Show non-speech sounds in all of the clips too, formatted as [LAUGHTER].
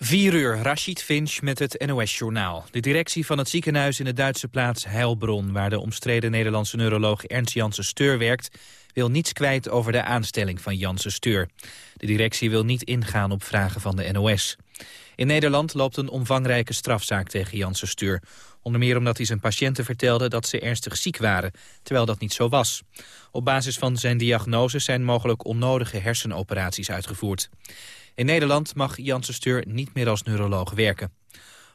4 uur, Rashid Finch met het NOS-journaal. De directie van het ziekenhuis in de Duitse plaats Heilbronn... waar de omstreden Nederlandse neuroloog Ernst Janssen Steur werkt... wil niets kwijt over de aanstelling van Janssen Steur. De directie wil niet ingaan op vragen van de NOS. In Nederland loopt een omvangrijke strafzaak tegen Janssen Steur. Onder meer omdat hij zijn patiënten vertelde dat ze ernstig ziek waren... terwijl dat niet zo was. Op basis van zijn diagnose zijn mogelijk onnodige hersenoperaties uitgevoerd. In Nederland mag Janssen Steur niet meer als neuroloog werken.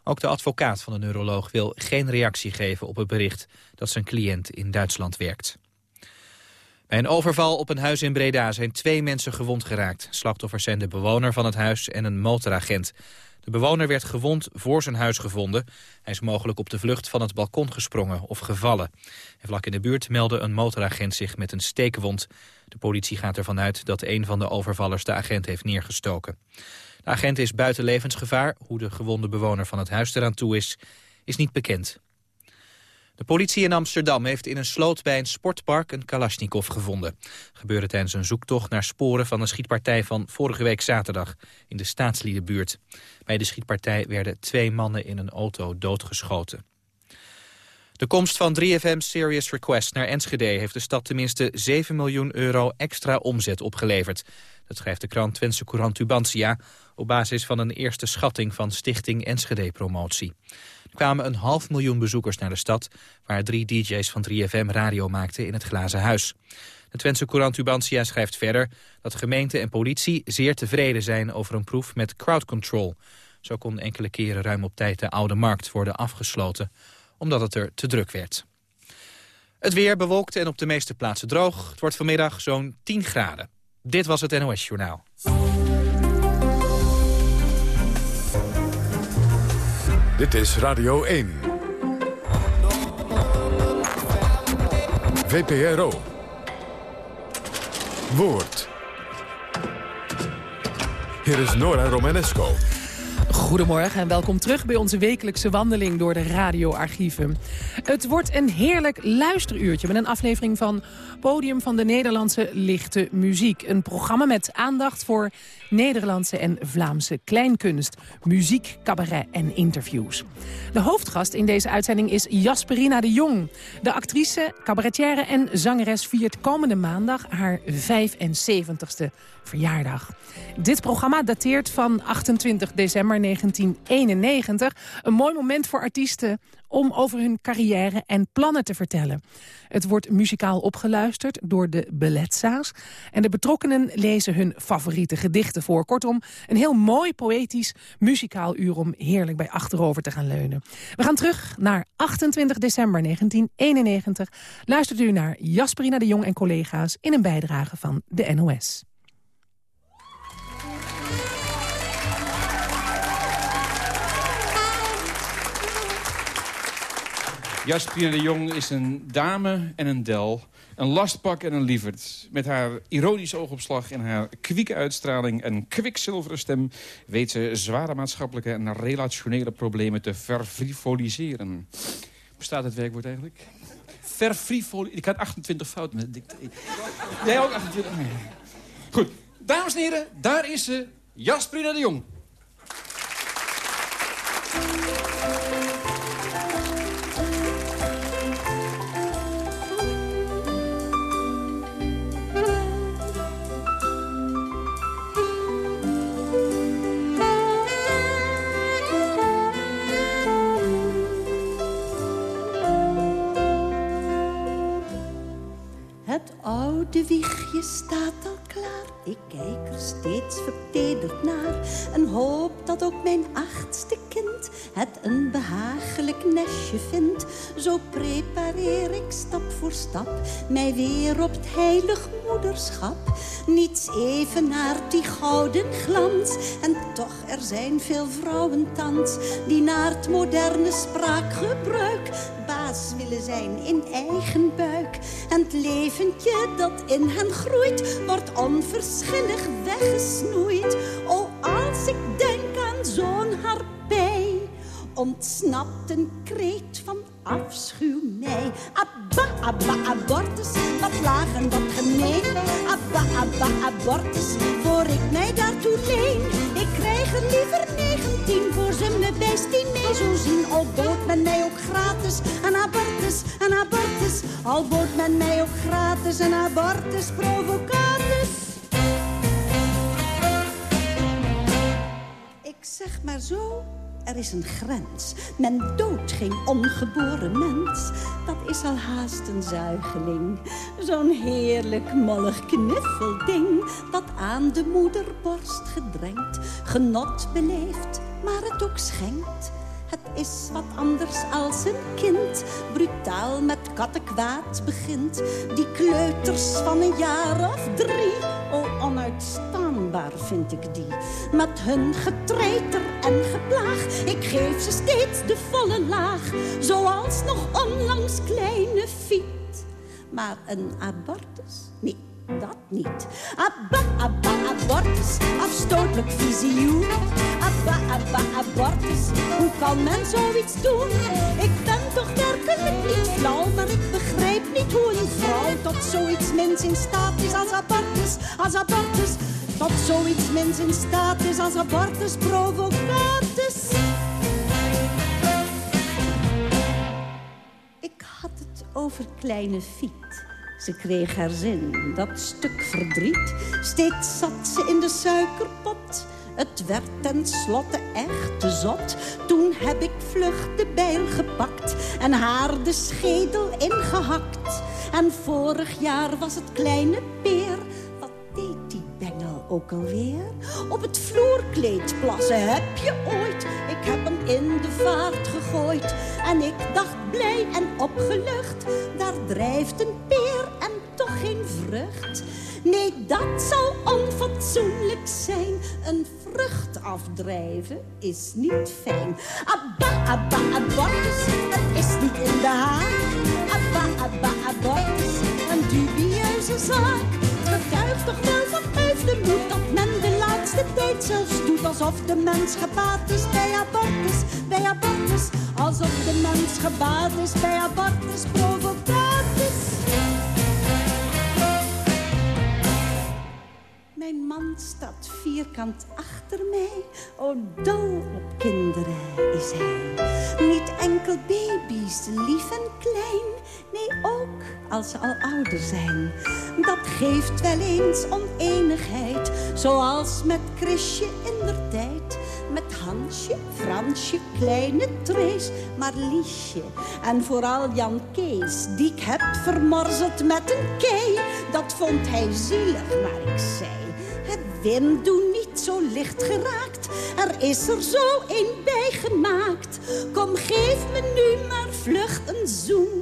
Ook de advocaat van de neuroloog wil geen reactie geven op het bericht dat zijn cliënt in Duitsland werkt. Bij een overval op een huis in Breda zijn twee mensen gewond geraakt. Slachtoffers zijn de bewoner van het huis en een motoragent. De bewoner werd gewond voor zijn huis gevonden. Hij is mogelijk op de vlucht van het balkon gesprongen of gevallen. En vlak in de buurt meldde een motoragent zich met een steekwond. De politie gaat ervan uit dat een van de overvallers de agent heeft neergestoken. De agent is buiten levensgevaar. Hoe de gewonde bewoner van het huis eraan toe is, is niet bekend. De politie in Amsterdam heeft in een sloot bij een sportpark een Kalashnikov gevonden. Gebeurde tijdens een zoektocht naar sporen van een schietpartij van vorige week zaterdag in de staatsliedenbuurt. Bij de schietpartij werden twee mannen in een auto doodgeschoten. De komst van 3FM Serious Request naar Enschede heeft de stad tenminste 7 miljoen euro extra omzet opgeleverd. Dat schrijft de krant Twentse Courant Tubantia op basis van een eerste schatting van Stichting Enschede Promotie. Kwamen een half miljoen bezoekers naar de stad, waar drie dj's van 3FM radio maakten in het Glazen Huis. De Twentse Courant Tubantia schrijft verder dat gemeente en politie zeer tevreden zijn over een proef met crowd control. Zo kon enkele keren ruim op tijd de Oude Markt worden afgesloten omdat het er te druk werd. Het weer bewolkt en op de meeste plaatsen droog. Het wordt vanmiddag zo'n 10 graden. Dit was het NOS Journaal. Dit is Radio 1. VPRO. Woord. Hier is Nora Romanesco. Goedemorgen en welkom terug bij onze wekelijkse wandeling door de radioarchieven. Het wordt een heerlijk luisteruurtje met een aflevering van Podium van de Nederlandse Lichte Muziek. Een programma met aandacht voor Nederlandse en Vlaamse kleinkunst, muziek, cabaret en interviews. De hoofdgast in deze uitzending is Jasperina de Jong. De actrice, cabaretière en zangeres viert komende maandag haar 75ste verjaardag. Dit programma dateert van 28 december 1991. Een mooi moment voor artiesten om over hun carrière en plannen te vertellen. Het wordt muzikaal opgeluisterd door de Beletsa's. En de betrokkenen lezen hun favoriete gedichten voor. Kortom, een heel mooi poëtisch muzikaal uur om heerlijk bij achterover te gaan leunen. We gaan terug naar 28 december 1991. Luistert u naar Jasperina de Jong en collega's in een bijdrage van de NOS. Jasperine de Jong is een dame en een del. Een lastpak en een lieverd. Met haar ironische oogopslag en haar kwieke uitstraling en kwikzilveren stem... weet ze zware maatschappelijke en relationele problemen te verfrivoliseren. Bestaat het werkwoord eigenlijk? Verfrivoliseren. Ik had 28 fouten met Jij ook 28? Goed. Dames en heren, daar is ze, Jasperine de Jong. Oude wiegje staat al klaar. Ik kijk er steeds vertederd naar. En hoop dat ook mijn achtste kind het een behagelijk nestje vindt. Zo prepareer ik stap voor stap mij weer op het heilig moederschap. Niets even naar die gouden glans. En toch, er zijn veel vrouwen thans die naar het moderne spraakgebruik baas willen zijn in eigen buik. En het leventje dat in hen groeit, wordt onverschillig weggesnoeid. Oh, als ik denk aan zo'n harpij, ontsnapt een kreet van afschuw mij. Abba, abortus, wat laag en wat gemeen. Abba, abba, abortus, voor ik mij daartoe leen. Ik krijg er liever over 19 voor ze me best in mee zo zien. Al bood men mij ook gratis een abortus, een abortus. Al bood men mij ook gratis een abortus provocatus. Ik zeg maar zo, er is een grens. Men doodt geen ongeboren mens. Dat is al haast een zuigeling. Zo'n heerlijk mollig knuffelding. Dat aan de moederborst gedrenkt. Genot beleeft, maar het ook schenkt. Het is wat anders als een kind. Brutaal met kattenkwaad begint. Die kleuters van een jaar of drie. Oh, onuitstaanbaar vind ik die. Met hun getreiter en geplaag. Ik geef ze steeds de volle laag. Zoals nog onlangs kleine fiet. Maar een abortus? Nee dat niet. Abba, abba, abortus, afstotelijk visioen. Abba, abba, abortus, hoe kan men zoiets doen? Ik ben toch werkelijk niet flauw, maar ik begrijp niet hoe een vrouw tot zoiets mens in staat is als abortus, als abortus. Tot zoiets mens in staat is als abortus provocatus. Ik had het over kleine Fiet. Ze kreeg haar zin, dat stuk verdriet. Steeds zat ze in de suikerpot. Het werd tenslotte echt te zot. Toen heb ik vlug de bijl gepakt en haar de schedel ingehakt. En vorig jaar was het kleine peer. Ook alweer? Op het vloerkleed plassen heb je ooit. Ik heb hem in de vaart gegooid. En ik dacht blij en opgelucht. Daar drijft een peer en toch geen vrucht. Nee, dat zou onfatsoenlijk zijn. Een vrucht afdrijven is niet fijn. Abba, abba, abortus, het is niet in de haak. Abba, abba, abortus, een dubieuze zaak. Getuigt toch wel van de moed dat men de laatste tijd zelfs doet alsof de mens gebaat is bij abortus, bij abortus. Alsof de mens gebaat is bij abortus, provocatus. Mijn man staat vierkant achter mij. Oh, dol op kinderen is hij. Niet enkel baby's, lief en klein. Nee, ook als ze al ouder zijn. Dat geeft wel eens oneenigheid. Zoals met Chrisje in der tijd. Met Hansje, Fransje, kleine Trees, Marliesje. En vooral Jan Kees, die ik heb vermorzeld met een kei. Dat vond hij zielig, maar ik zei... Wim, doe niet zo licht geraakt. Er is er zo een bij gemaakt. Kom, geef me nu maar vlug een zoen.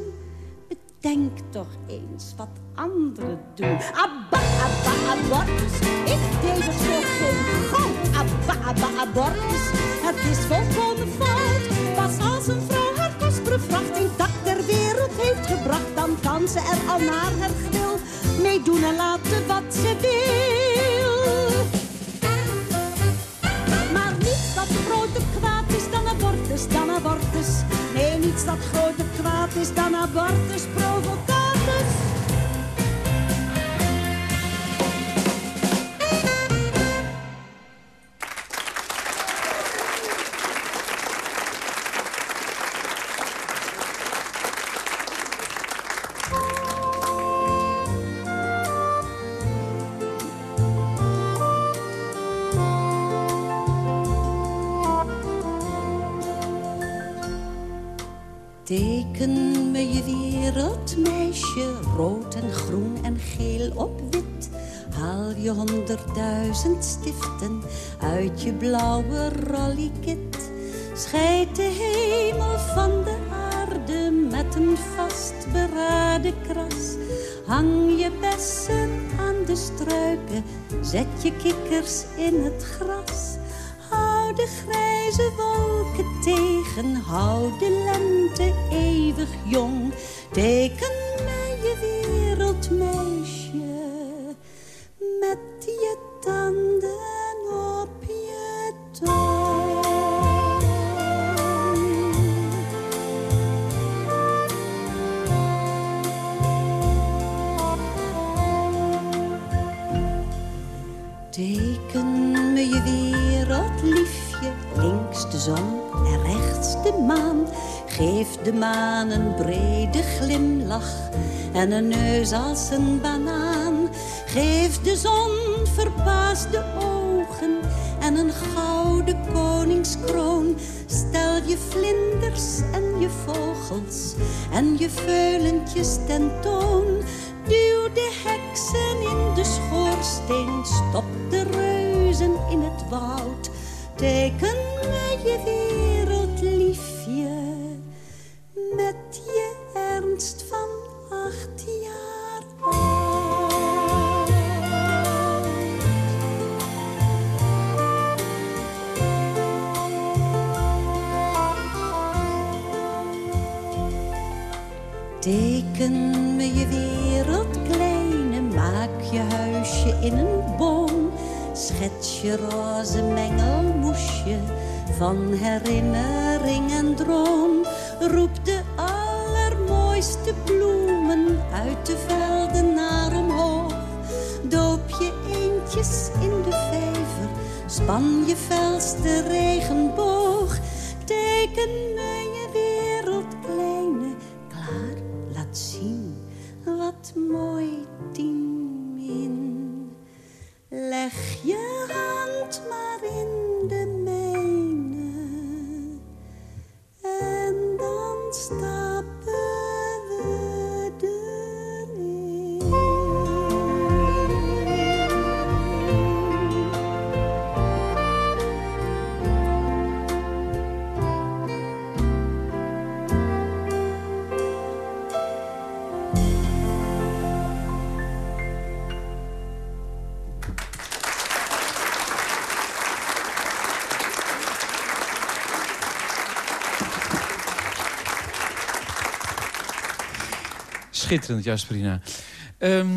Bedenk toch eens wat anderen doen. Abba, abba, abortus. Ik deed het voor geen goud. Abba, abba, abortus. Het is volkomen fout. Pas als een vrouw haar kostbare vracht in dak ter wereld heeft gebracht, dan kan ze er al naar haar wil meedoen en laten wat ze wil. Abortus, dan abortus. Nee, niets dat groter kwaad is dan abortus, provocatus. Stiften uit je blauwe rollykit. Scheid de hemel van de aarde met een vastberaden kras. Hang je bessen aan de struiken, zet je kikkers in het gras. Hou de grijze wolken tegen, hou de lente eeuwig jong. Teken mij je wereldmeisje, de maan. Geef de maan een brede glimlach en een neus als een banaan. Geef de zon verbaasde ogen en een gouden koningskroon. Stel je vlinders en je vogels en je veulentjes tentoon. Duw de heksen in de schoorsteen, stop de reuzen in het woud. Teken me je wereldliefje met je ernst van acht Teken me je wereld kleine, maak je huisje in een boom. Schets je roze mengelmoesje van herinnering en droom. Roep de allermooiste bloemen uit de velden naar omhoog. Doop je eendjes in de vijver, span je felste Schitterend, Jasperina. Ehm,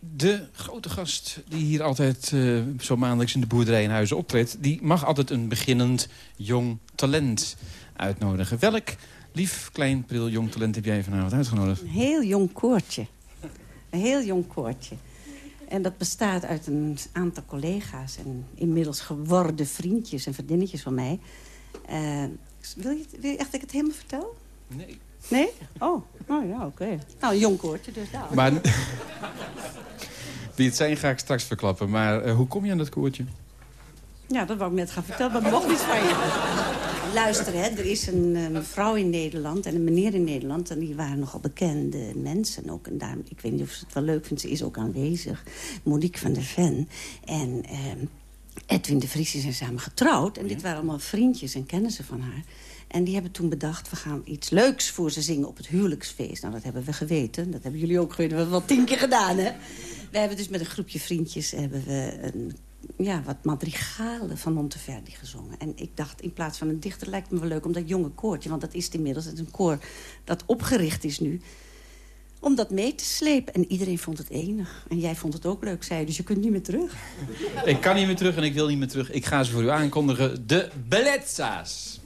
de grote gast die hier altijd eh, zo maandelijks in de boerderij in Huizen optreedt... die mag altijd een beginnend jong talent uitnodigen. Welk lief, klein, pril, jong talent heb jij vanavond uitgenodigd? Een heel jong koortje. Een heel jong koortje. En dat bestaat uit een aantal collega's... en inmiddels geworden vriendjes en vriendinnetjes van mij. Eh, wil, je, wil je echt dat ik het helemaal vertel? Nee. Nee? Oh, oh ja, oké. Nou, een jong koortje dus daar. Maar wie het zijn ga ik straks verklappen. Maar eh, hoe kom je aan dat koortje? Ja, dat wou ik net gaan vertellen, maar dat mocht niet van je. Luister, hè, er is een eh, mevrouw in Nederland en een meneer in Nederland... en die waren nogal bekende mensen ook. En daarom, ik weet niet of ze het wel leuk vindt, ze is ook aanwezig. Monique van der Ven en eh, Edwin de Vries zijn samen getrouwd. En dit waren allemaal vriendjes en kennissen van haar. En die hebben toen bedacht, we gaan iets leuks voor ze zingen op het huwelijksfeest. Nou, dat hebben we geweten. Dat hebben jullie ook geweten. We hebben wel tien keer gedaan, hè? We hebben dus met een groepje vriendjes hebben we een, ja, wat madrigalen van Monteverdi gezongen. En ik dacht, in plaats van een dichter lijkt me wel leuk om dat jonge koortje... want dat is inmiddels, een koor dat opgericht is nu... om dat mee te slepen. En iedereen vond het enig. En jij vond het ook leuk, zei je, dus je kunt niet meer terug. Ik kan niet meer terug en ik wil niet meer terug. Ik ga ze voor u aankondigen. De Bellezza's.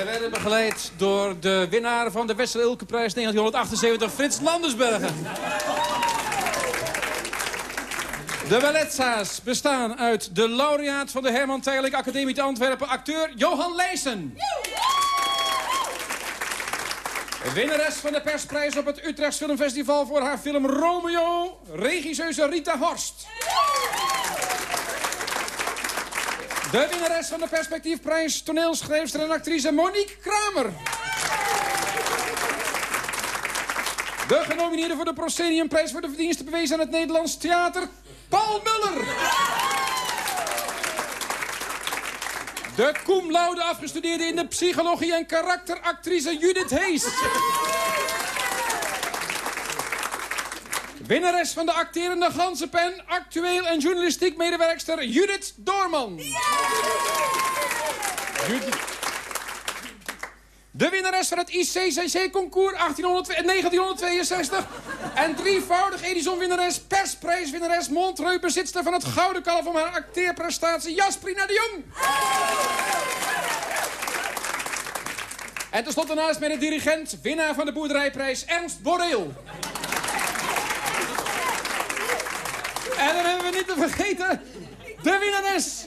Zij werden begeleid door de winnaar van de Wessel Ilkenprijs 1978, Frits Landersbergen. De Bellezza's bestaan uit de laureaat van de Herman Tijlik Academie te Antwerpen, acteur Johan Leijsen. Winnares van de persprijs op het Utrechts Filmfestival voor haar film Romeo, regisseuse Rita Horst. De winnares van de perspectiefprijs, toneelschrijfster en actrice Monique Kramer. De genomineerde voor de Prosceniumprijs voor de verdiensten bewezen aan het Nederlands theater, Paul Muller. De cum laude afgestudeerde in de psychologie en karakteractrice Judith Hees. Winnares van de acterende ganzenpen, actueel en journalistiek medewerkster Judith Doorman. De winnares van het ICCC-concours 1962. En drievoudig Edison-winnares, persprijswinnares, Montreux bezitster van het Gouden Kalf om haar acteerprestatie, Jasprina de Jong. En tenslotte naast mij de dirigent, winnaar van de boerderijprijs, Ernst Borreel. En dan hebben we niet te vergeten de winnares.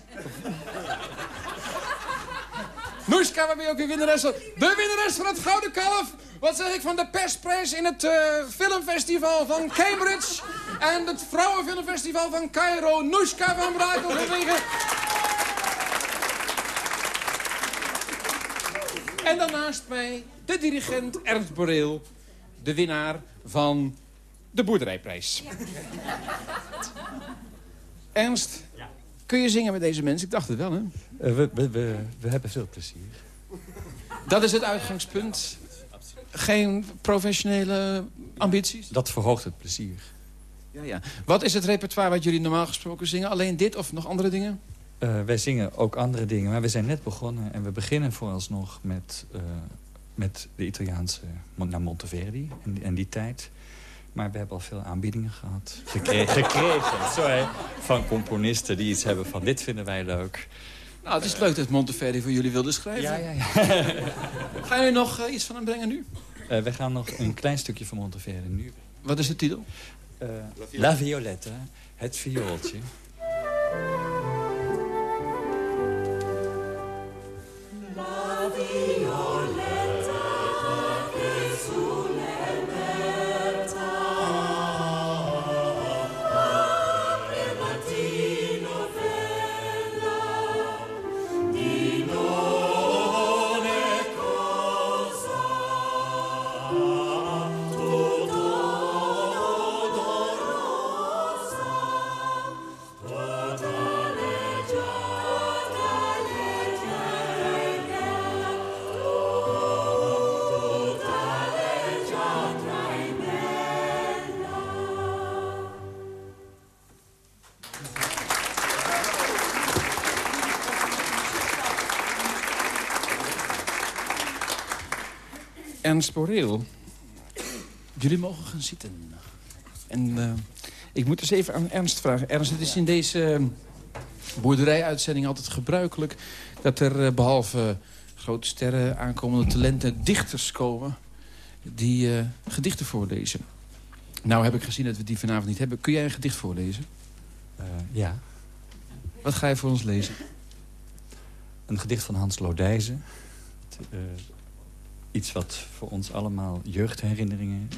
Noeska, waar ben je ook weer winnares? De winnares van het Gouden Kalf. Wat zeg ik van de persprijs in het uh, filmfestival van Cambridge. En het vrouwenfilmfestival van Cairo. Noeska van Brakel vanwege... En daarnaast mij de dirigent Ernst Boreel. De winnaar van de boerderijprijs. Ernst, kun je zingen met deze mensen? Ik dacht het wel, hè? Uh, we, we, we, we, hebben veel plezier. Dat is het uitgangspunt. Geen professionele ambities? Dat verhoogt het plezier. Ja, ja. Wat is het repertoire wat jullie normaal gesproken zingen? Alleen dit of nog andere dingen? Uh, wij zingen ook andere dingen, maar we zijn net begonnen. En we beginnen vooralsnog met, uh, met de Italiaanse... naar Monteverdi en, en die tijd... Maar we hebben al veel aanbiedingen gehad. Gekregen, gekregen sorry, van componisten die iets hebben van dit vinden wij leuk. Nou, het is leuk dat Monteverdi voor jullie wilde schrijven. Ja, ja, ja. [LAUGHS] Gaan jullie nog uh, iets van hem brengen nu? Uh, we gaan nog een klein stukje van Monteverdi nu. Wat is de titel? Uh, La Violetta, het viooltje. Ernst Boreel. Jullie mogen gaan zitten. En uh, ik moet eens even aan Ernst vragen. Ernst, het is in deze uh, boerderijuitzending altijd gebruikelijk... dat er uh, behalve grote sterren, aankomende talenten, dichters komen... die gedichten voorlezen. Nou heb ik gezien dat we die vanavond niet hebben. Kun jij een gedicht voorlezen? ja. Wat ga je voor ons lezen? Een gedicht van Hans Lodijzen iets wat voor ons allemaal jeugdherinneringen...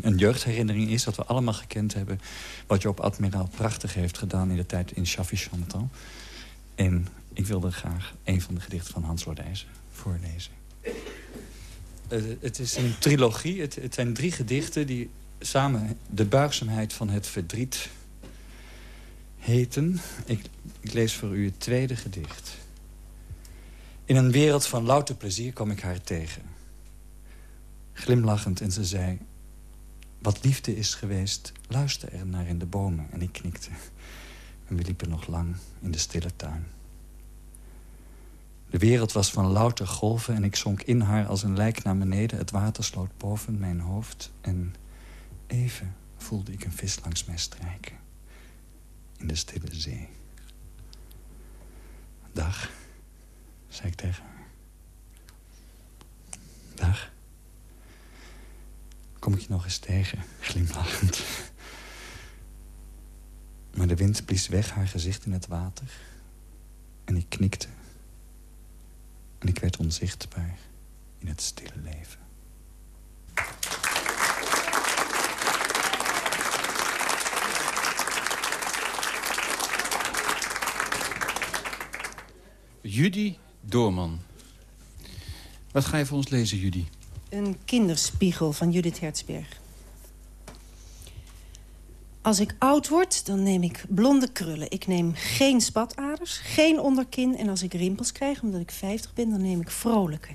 een jeugdherinnering is, dat we allemaal gekend hebben... wat je op Admiraal prachtig heeft gedaan in de tijd in Chantal. En ik wilde graag een van de gedichten van Hans Lordijzen voorlezen. Uh, het is een trilogie. Het, zijn drie gedichten die samen de buigzaamheid van het verdriet heten. Ik, lees voor u het tweede gedicht. In een wereld van louter plezier kwam ik haar tegen glimlachend en ze zei... Wat liefde is geweest, luister er naar in de bomen. En ik knikte. En we liepen nog lang in de stille tuin. De wereld was van louter golven en ik zonk in haar als een lijk naar beneden. Het water sloot boven mijn hoofd en even voelde ik een vis langs mij strijken. In de stille zee. Dag, zei ik tegen haar. Dag. Kom ik je nog eens tegen, glimlachend. Maar de wind blies weg haar gezicht in het water. En ik knikte. En ik werd onzichtbaar in het stille leven. Judy Doorman. Wat ga je voor ons lezen, Judy? Een kinderspiegel van Judith Hertzberg. Als ik oud word, dan neem ik blonde krullen. Ik neem geen spataders, geen onderkin. En als ik rimpels krijg, omdat ik 50 ben, dan neem ik vrolijke.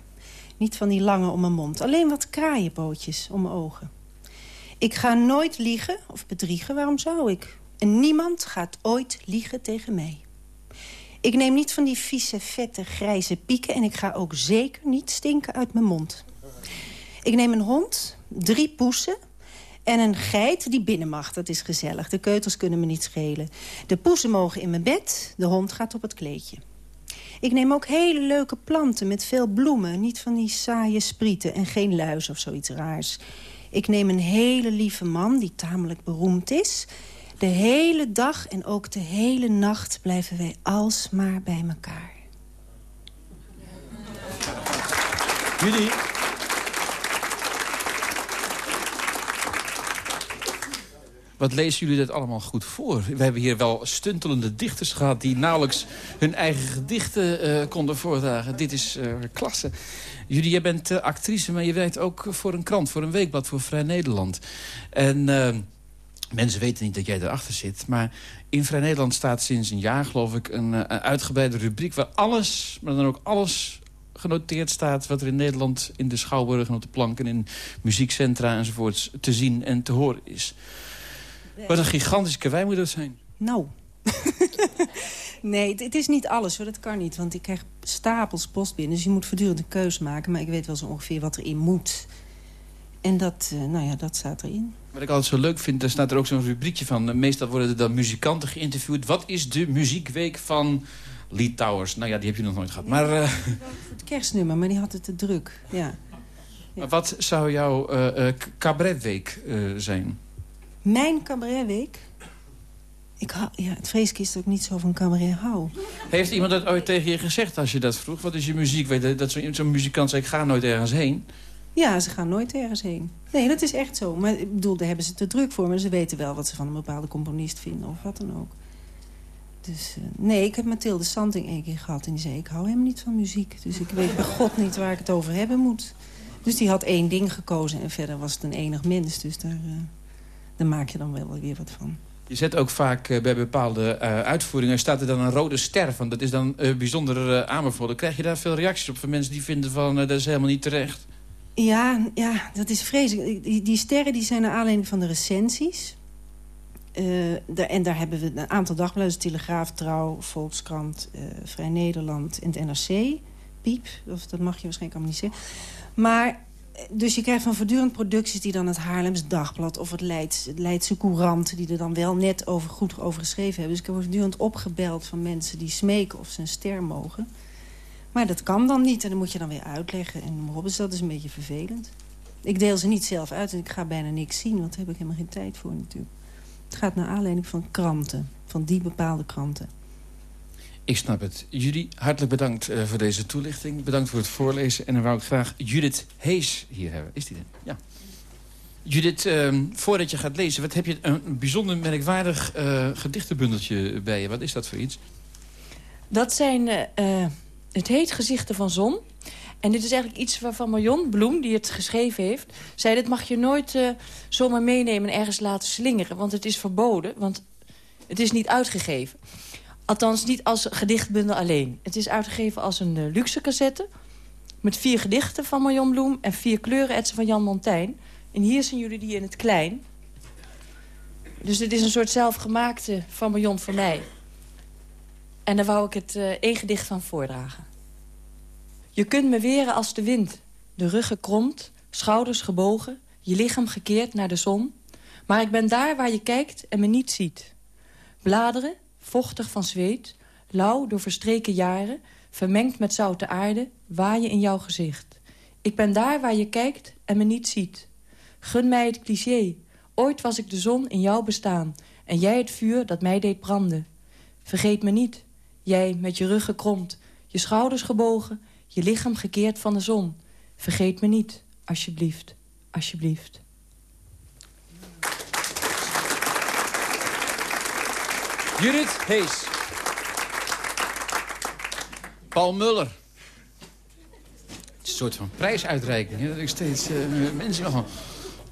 Niet van die lange om mijn mond. Alleen wat kraaienpootjes om mijn ogen. Ik ga nooit liegen of bedriegen, waarom zou ik? En niemand gaat ooit liegen tegen mij. Ik neem niet van die vieze, vette, grijze pieken... en ik ga ook zeker niet stinken uit mijn mond. Ik neem een hond, drie poesen en een geit die binnen mag. Dat is gezellig. De keutels kunnen me niet schelen. De poesen mogen in mijn bed, de hond gaat op het kleedje. Ik neem ook hele leuke planten met veel bloemen. Niet van die saaie sprieten en geen luis of zoiets raars. Ik neem een hele lieve man die tamelijk beroemd is. De hele dag en ook de hele nacht blijven wij alsmaar bij elkaar. Jullie? Wat lezen jullie dat allemaal goed voor? We hebben hier wel stuntelende dichters gehad... die nauwelijks hun eigen gedichten uh, konden voordragen. Dit is uh, klasse. Jullie, jij bent uh, actrice, maar je werkt ook voor een krant... voor een weekblad, voor Vrij Nederland. En mensen weten niet dat jij erachter zit. Maar in Vrij Nederland staat sinds een jaar, geloof ik... een, een uitgebreide rubriek waar alles, maar dan ook alles genoteerd staat... wat er in Nederland in de schouwburgen op de planken... in muziekcentra enzovoorts te zien en te horen is. Wat een gigantische karwei moet dat zijn. Nou. [LAUGHS] nee, het is niet alles hoor. Dat kan niet. Want ik krijg stapels post binnen. Dus je moet voortdurend een keus maken. Maar ik weet wel zo ongeveer wat erin moet. En dat, uh, nou ja, dat staat erin. Wat ik altijd zo leuk vind, daar staat er ook zo'n rubriekje van. Meestal worden er dan muzikanten geïnterviewd. Wat is de muziekweek van Lee Towers? Nou ja, die heb je nog nooit gehad. Maar, uh... Het kerstnummer, maar die had het te druk. Ja. ja. Wat zou jouw uh, cabaretweek zijn? Mijn cabaretweek? Ik hou, ja, het vrees is dat ik niet zo van cabaret hou. Heeft iemand dat ooit tegen je gezegd als je dat vroeg? Wat is je muziek? Dat zo'n zo muzikant zei, ik ga nooit ergens heen. Ja, ze gaan nooit ergens heen. Nee, dat is echt zo. Maar ik bedoel, daar hebben ze te druk voor. Maar ze weten wel wat ze van een bepaalde componist vinden of wat dan ook. Dus uh, nee, ik heb Mathilde Santing één keer gehad. En die zei, ik hou helemaal niet van muziek. Dus ik weet bij god niet waar ik het over hebben moet. Dus die had één ding gekozen. En verder was het een enig mens. Dus daar... Uh daar maak je dan wel weer wat van. Je zet ook vaak uh, bij bepaalde uh, uitvoeringen... staat er dan een rode ster van. Dat is dan uh, bijzonder aanbevolen. Krijg je daar veel reacties op van mensen die vinden van... dat is helemaal niet terecht? Ja, ja dat is vreselijk. Die, die sterren die zijn naar aanleiding van de recensies. Daar, en daar hebben we een aantal dagbladen. Dus Telegraaf, Trouw, Volkskrant, Vrij Nederland en het NRC. Piep, of dat mag je waarschijnlijk allemaal niet zeggen. Maar dus je krijgt van voortdurend producties die dan het Haarlems Dagblad... of het, Leids, het Leidse Courant, die er dan wel net over, goed over geschreven hebben. Dus ik word voortdurend opgebeld van mensen die smeken of ze een ster mogen. Maar dat kan dan niet en dan moet je dan weer uitleggen. En dus dat is een beetje vervelend. Ik deel ze niet zelf uit en ik ga bijna niks zien... want daar heb ik helemaal geen tijd voor natuurlijk. Het gaat naar aanleiding van kranten, van die bepaalde kranten. Ik snap het. Jullie, hartelijk bedankt uh, voor deze toelichting. Bedankt voor het voorlezen. En dan wou ik graag Judith Hees hier hebben. Is die er? Ja. Judith, uh, voordat je gaat lezen... wat heb je een bijzonder merkwaardig uh, gedichtenbundeltje bij je? Wat is dat voor iets? Dat zijn... Uh, het heet Gezichten van Zon. En dit is eigenlijk iets waarvan Marion Bloem, die het geschreven heeft... zei, dit mag je nooit zomaar meenemen en ergens laten slingeren. Want het is verboden, want het is niet uitgegeven. Althans, niet als gedichtbundel alleen. Het is uitgegeven als een uh, luxe cassette... met vier gedichten van Marion Bloem... en vier kleurenetsen van Jan Montijn. En hier zien jullie die in het klein. Dus het is een soort zelfgemaakte van Marion voor mij. En daar wou ik het uh, één gedicht van voordragen. Je kunt me weren als de wind. De rug gekromt, schouders gebogen... je lichaam gekeerd naar de zon. Maar ik ben daar waar je kijkt en me niet ziet. Bladeren, vochtig van zweet, lauw door verstreken jaren... vermengd met zoute aarde, waaien in jouw gezicht. Ik ben daar waar je kijkt en me niet ziet. Gun mij het cliché. Ooit was ik de zon in jouw bestaan... en jij het vuur dat mij deed branden. Vergeet me niet, jij met je rug gekromd... je schouders gebogen, je lichaam gekeerd van de zon. Vergeet me niet, alsjeblieft, alsjeblieft. Judith Hees. Paul Muller. Het is een soort van prijsuitreiking. Hè? Dat ik steeds uh, mensen van.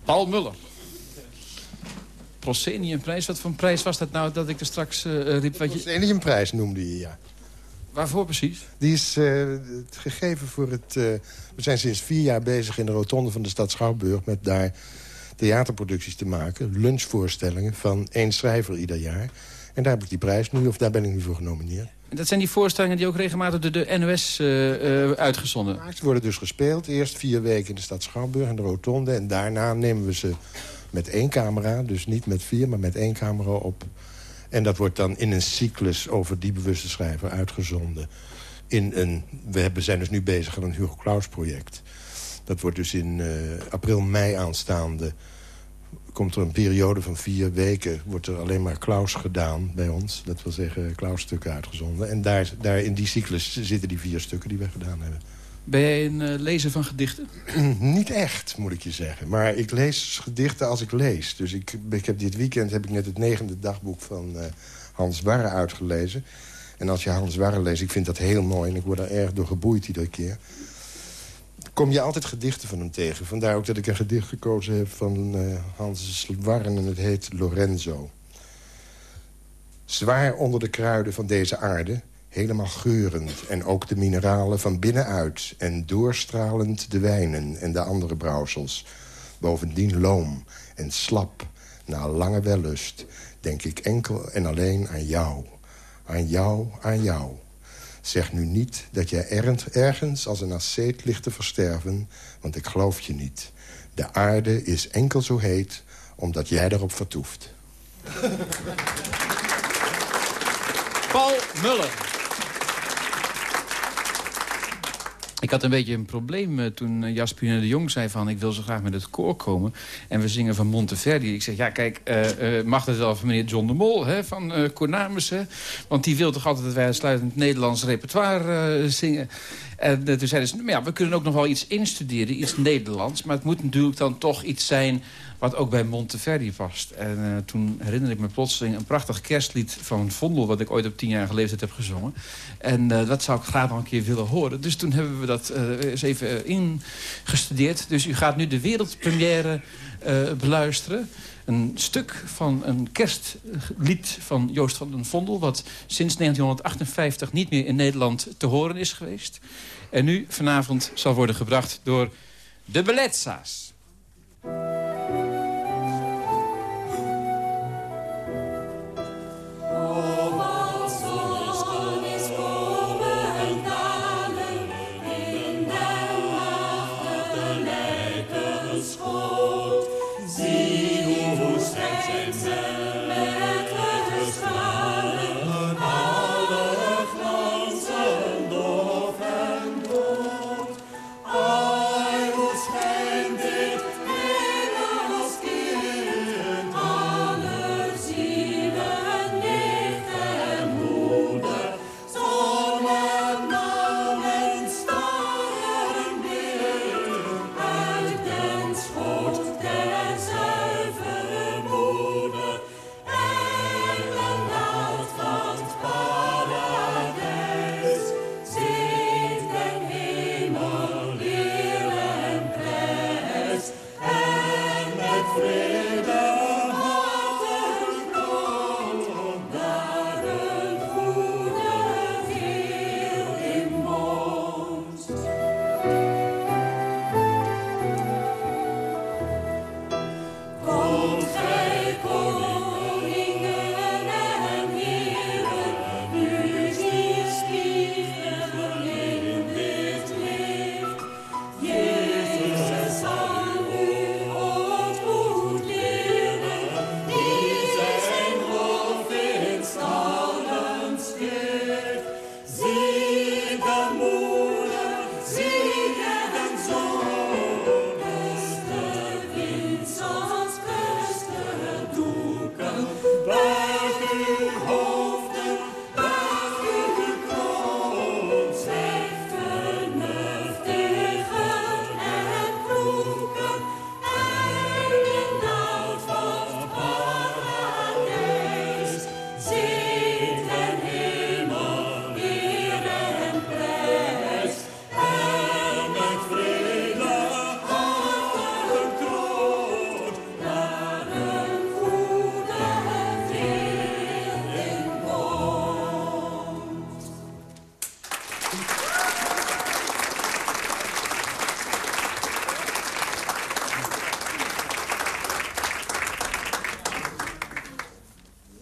Paul Muller. Prosceniumprijs. Wat voor een prijs was dat nou dat ik er straks uh, riep? Wat je... Prosceniumprijs noemde je, ja. Waarvoor precies? Die is uh, gegeven voor het... Uh, we zijn sinds vier jaar bezig in de rotonde van de stad Schouwburg... met daar theaterproducties te maken. Lunchvoorstellingen van één schrijver ieder jaar. En daar heb ik die prijs nu, of daar ben ik nu voor genomineerd. Dat zijn die voorstellingen die ook regelmatig door de NOS uh, uh, uitgezonden? Ze worden dus gespeeld. Eerst vier weken in de stad Schouwburg en de Rotonde. En daarna nemen we ze met één camera. Dus niet met vier, maar met één camera op. En dat wordt dan in een cyclus over die bewuste schrijver uitgezonden. In een, we hebben, zijn dus nu bezig aan een Hugo Claus project. Dat wordt dus in uh, april, mei aanstaande komt er een periode van vier weken... wordt er alleen maar Klaus gedaan bij ons. Dat wil zeggen Klaus-stukken uitgezonden. En daar, daar in die cyclus zitten die vier stukken die we gedaan hebben. Ben jij een uh, lezer van gedichten? [CLEARS THROAT] Niet echt, moet ik je zeggen. Maar ik lees gedichten als ik lees. Dus ik, ik heb dit weekend heb ik net het negende dagboek van uh, Hans Warre uitgelezen. En als je Hans Warre leest, ik vind dat heel mooi... en ik word er erg door geboeid iedere keer kom je altijd gedichten van hem tegen. Vandaar ook dat ik een gedicht gekozen heb van uh, Hans Warren en het heet Lorenzo. Zwaar onder de kruiden van deze aarde, helemaal geurend... en ook de mineralen van binnenuit en doorstralend de wijnen en de andere brouwsels. Bovendien loom en slap, na lange wellust... denk ik enkel en alleen aan jou, aan jou, aan jou... Zeg nu niet dat jij ergens als een asceet ligt te versterven... want ik geloof je niet. De aarde is enkel zo heet omdat jij daarop vertoeft. Paul Muller. Ik had een beetje een probleem uh, toen uh, Jaspine de Jong zei van... ik wil zo graag met het koor komen. En we zingen van Monteverdi. Ik zeg, ja kijk, uh, mag dat wel van meneer John de Mol hè, van uh? Want die wil toch altijd dat wij uitsluitend Nederlands repertoire zingen. En toen zeiden ze, nou ja, we kunnen ook nog wel iets instuderen, iets Nederlands. Maar het moet natuurlijk dan toch iets zijn wat ook bij Monteverdi past. En uh, toen herinner ik me plotseling een prachtig kerstlied van Vondel... wat ik ooit op tien jaar leeftijd heb gezongen. En uh, dat zou ik graag nog een keer willen horen. Dus toen hebben we dat uh, eens even ingestudeerd. Dus u gaat nu de wereldpremière beluisteren een stuk van een kerstlied van Joost van den Vondel... wat sinds 1958 niet meer in Nederland te horen is geweest. En nu vanavond zal worden gebracht door de Belletza's.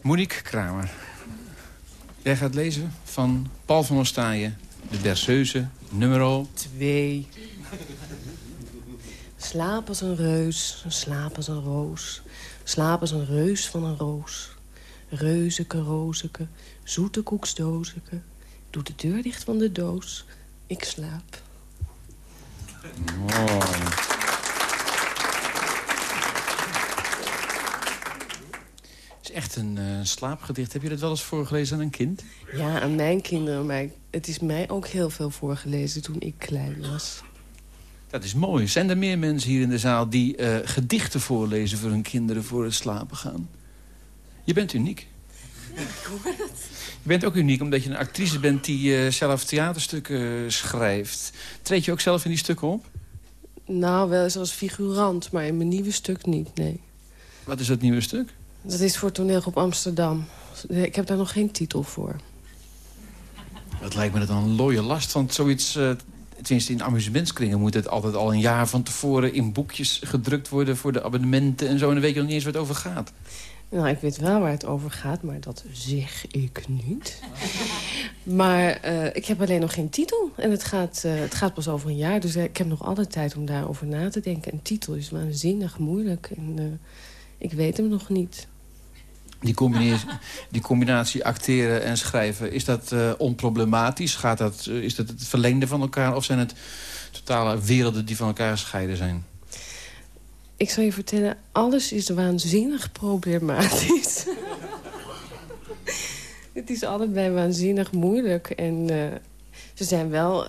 Monique Kramer. Jij gaat lezen van Paul van Ostaaien, de berceuse, nummer... Twee. Slaap als een reus, slaap als een roos. Slaap als een reus van een roos. Reuzeke, rozeke, zoete koeksdozeke. Doe de deur dicht van de doos. Ik slaap. Mooi. Het is echt een eh, slaapgedicht. Heb je dat wel eens voorgelezen aan een kind? Ja, aan mijn kinderen, maar het is mij ook heel veel voorgelezen toen ik klein was. Dat is mooi. Zijn er meer mensen hier in de zaal die eh, gedichten voorlezen voor hun kinderen voor het slapen gaan? Je bent uniek. Je bent ook uniek omdat je een actrice bent die eh, zelf theaterstukken schrijft. Treed je ook zelf in die stukken op? Nou, wel eens als figurant, maar in mijn nieuwe stuk niet, nee. Wat is dat nieuwe stuk? Dat is voor toneelgroep Amsterdam. Ik heb daar nog geen titel voor. Dat lijkt me dan een looie last, want zoiets... Uh, tenminste, in amusementskringen moet het altijd al een jaar van tevoren... in boekjes gedrukt worden voor de abonnementen en zo. En dan weet je nog niet eens waar het over gaat. Nou, ik weet wel waar het over gaat, maar dat zeg ik niet. maar uh, ik heb alleen nog geen titel. En het gaat, uh, het gaat pas over een jaar, dus ik heb nog alle tijd om daarover na te denken. Een titel is waanzinnig moeilijk en ik weet hem nog niet. Die combinatie, [LAUGHS] die combinatie acteren en schrijven, is dat onproblematisch? Gaat dat, is dat het verlengde van elkaar of zijn het totale werelden die van elkaar gescheiden zijn? Ik zal je vertellen, alles is waanzinnig problematisch. [LAUGHS] het is allebei waanzinnig moeilijk. En uh, ze zijn wel...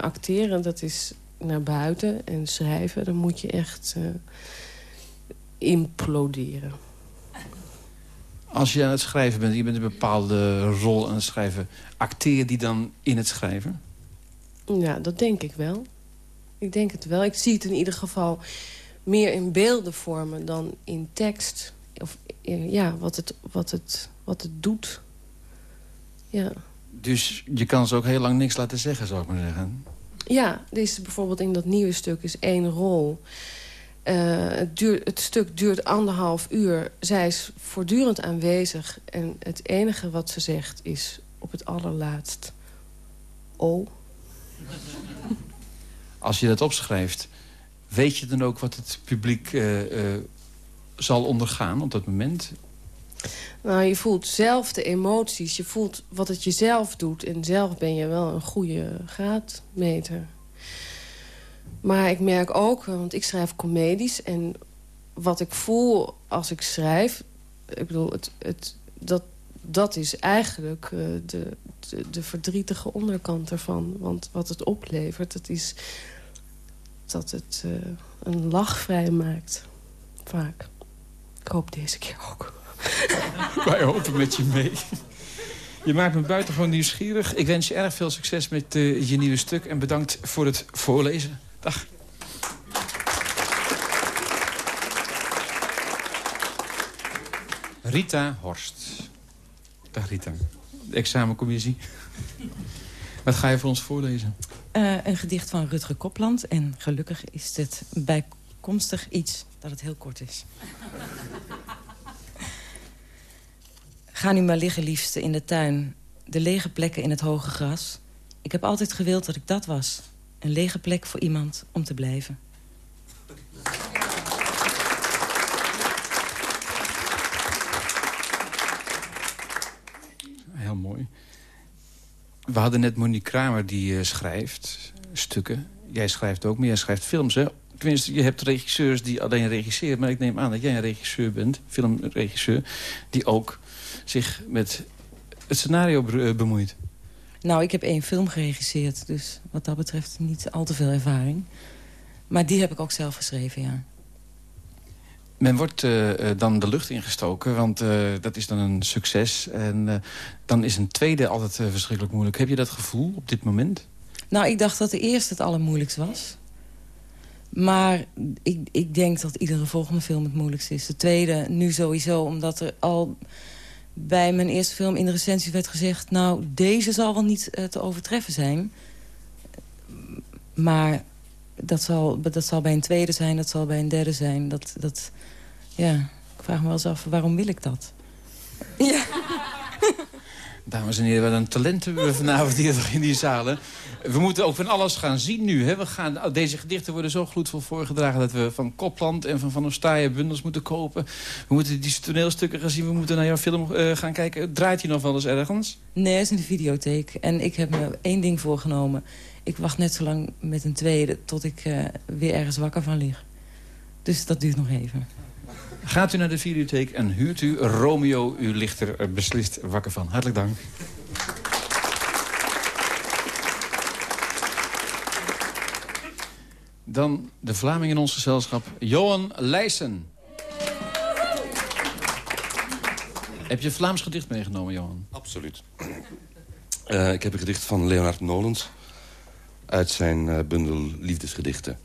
Acteren, dat is naar buiten. En schrijven, dan moet je echt imploderen. Als je aan het schrijven bent, je bent een bepaalde rol aan het schrijven... acteer die dan in het schrijven? Ja, dat denk ik wel. Ik denk het wel. Ik zie het in ieder geval meer in beelden vormen dan in tekst. Of ja, wat het, wat het, wat het doet. Ja. Dus je kan ze ook heel lang niks laten zeggen, zou ik maar zeggen. Ja, deze bijvoorbeeld in dat nieuwe stuk is één rol. Uh, het, duurt, het stuk duurt anderhalf uur. Zij is voortdurend aanwezig. En het enige wat ze zegt is op het allerlaatst... Oh. [LAUGHS] Als je dat opschrijft, Weet je dan ook wat het publiek uh, uh, zal ondergaan op dat moment? Nou, je voelt zelf de emoties. Je voelt wat het jezelf doet. En zelf ben je wel een goede graadmeter. Maar ik merk ook, want ik schrijf comedies... en wat ik voel als ik schrijf... ik bedoel, het, het, dat, dat is eigenlijk uh, de, de, verdrietige onderkant ervan. Want wat het oplevert, dat is dat het uh, een lach vrij maakt. Vaak. Ik hoop deze keer ook. [LAUGHS] Wij hopen met je mee. Je maakt me buitengewoon nieuwsgierig. Ik wens je erg veel succes met uh, je nieuwe stuk. En bedankt voor het voorlezen. Dag. Rita Horst. Dag Rita. De examencommissie. Wat ga je voor ons voorlezen? Uh, een gedicht van Rutger Kopland. En gelukkig is het bijkomstig iets dat het heel kort is. Ga nu maar liggen, liefste, in de tuin. De lege plekken in het hoge gras. Ik heb altijd gewild dat ik dat was. Een lege plek voor iemand om te blijven. Heel mooi. We hadden net Monique Kramer die uh, schrijft stukken. Jij schrijft ook, maar jij schrijft films, hè? Tenminste, je hebt regisseurs die alleen regisseren. Maar ik neem aan dat jij een regisseur bent, filmregisseur... die ook zich met het scenario eh, bemoeit. Nou, ik heb één film geregisseerd. Dus wat dat betreft niet al te veel ervaring. Maar die heb ik ook zelf geschreven, ja. Men wordt uh, dan de lucht ingestoken, want uh, dat is dan een succes. En dan is een tweede altijd verschrikkelijk moeilijk. Heb je dat gevoel op dit moment? Nou, ik dacht dat de eerste het allermoeilijkst was. Maar ik, ik denk dat iedere volgende film het moeilijkste is. De tweede nu sowieso, omdat er al bij mijn eerste film in de recensie werd gezegd... nou, deze zal wel niet te overtreffen zijn. Maar dat zal, dat zal bij een tweede zijn, dat zal bij een derde zijn. Dat, dat, ja, ik vraag me wel eens af, waarom wil ik dat? Ja. [LAUGHS] Dames en heren, wat een talent hebben we vanavond hier in die zalen. We moeten ook van alles gaan zien nu. Hè? We gaan, oh, deze gedichten worden zo gloedvol voorgedragen... dat we van Kopland en van Van Ostaaien bundels moeten kopen. We moeten die toneelstukken gaan zien. We moeten naar jouw film uh, gaan kijken. Draait hij nog wel eens ergens? Nee, het is in de videotheek. En ik heb me één ding voorgenomen. Ik wacht net zo lang met een tweede... tot ik uh, weer ergens wakker van lig. Dus dat duurt nog even. Gaat u naar de videotheek en huurt u Romeo. U ligt er beslist wakker van. Hartelijk dank. Dan de Vlaming in ons gezelschap, Johan Leijsen. Heb je Vlaams gedicht meegenomen, Johan? Absoluut. Uh, ik heb een gedicht van Leonard Nolens... uit zijn uh, bundel Liefdesgedichten.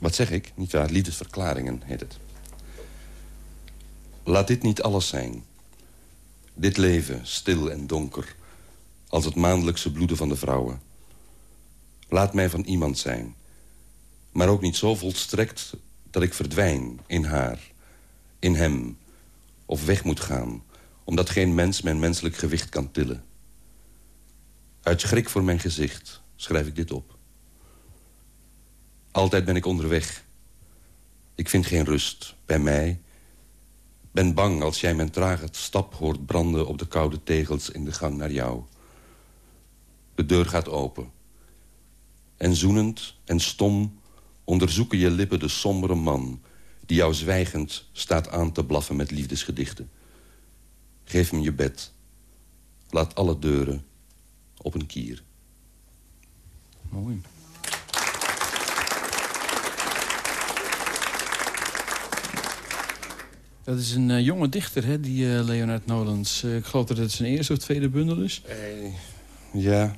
Wat zeg ik? Niet waar, liefdesverklaringen heet het. Laat dit niet alles zijn. Dit leven, stil en donker. Als het maandelijkse bloeden van de vrouwen. Laat mij van iemand zijn. Maar ook niet zo volstrekt dat ik verdwijn in haar. In hem. Of weg moet gaan. Omdat geen mens mijn menselijk gewicht kan tillen. Uit schrik voor mijn gezicht schrijf ik dit op. Altijd ben ik onderweg. Ik vind geen rust bij mij ben bang als jij mijn trage stap hoort branden... op de koude tegels in de gang naar jou. De deur gaat open. En zoenend en stom onderzoeken je lippen de sombere man... die jou zwijgend staat aan te blaffen met liefdesgedichten. Geef hem je bed. Laat alle deuren op een kier. Mooi. Dat is een uh, jonge dichter, hè, die uh, Leonard Nolens. Uh, ik geloof dat het zijn eerste of tweede bundel is. ja.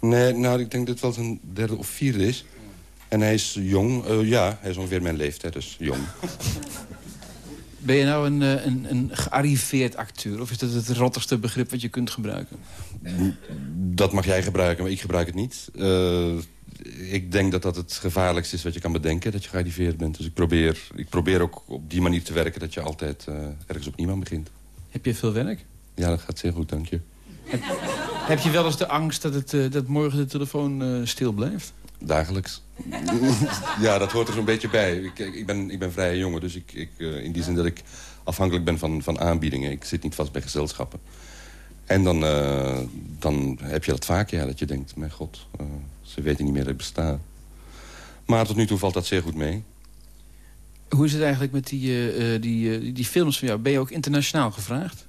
Nee, nou, ik denk dat het wel zijn derde of vierde is. En hij is jong. ja, hij is ongeveer mijn leeftijd, dus jong. [LAUGHS] Ben je nou een, een, een gearriveerd acteur? Of is dat het rottigste begrip wat je kunt gebruiken? Dat mag jij gebruiken, maar ik gebruik het niet ik denk dat dat het gevaarlijkste is wat je kan bedenken, dat je gearriveerd bent. Dus ik probeer, ik probeer ook op die manier te werken dat je altijd uh, ergens op niemand begint. Heb je veel werk? Ja, dat gaat zeer goed, dank je. Heb, heb je wel eens de angst dat, het, uh, dat morgen de telefoon uh, stil blijft? Dagelijks. [LAUGHS] ja, dat hoort er zo'n beetje bij. Ik, ik, ben, ik ben vrij jongen, dus ik, ik, in die zin dat ik afhankelijk ben van, van aanbiedingen. Ik zit niet vast bij gezelschappen. En dan, dan heb je dat vaak, ja, dat je denkt, mijn god... Ze weten niet meer dat ik besta. Maar tot nu toe valt dat zeer goed mee. Hoe is het eigenlijk met die, uh, die, die films van jou? Ben je ook internationaal gevraagd?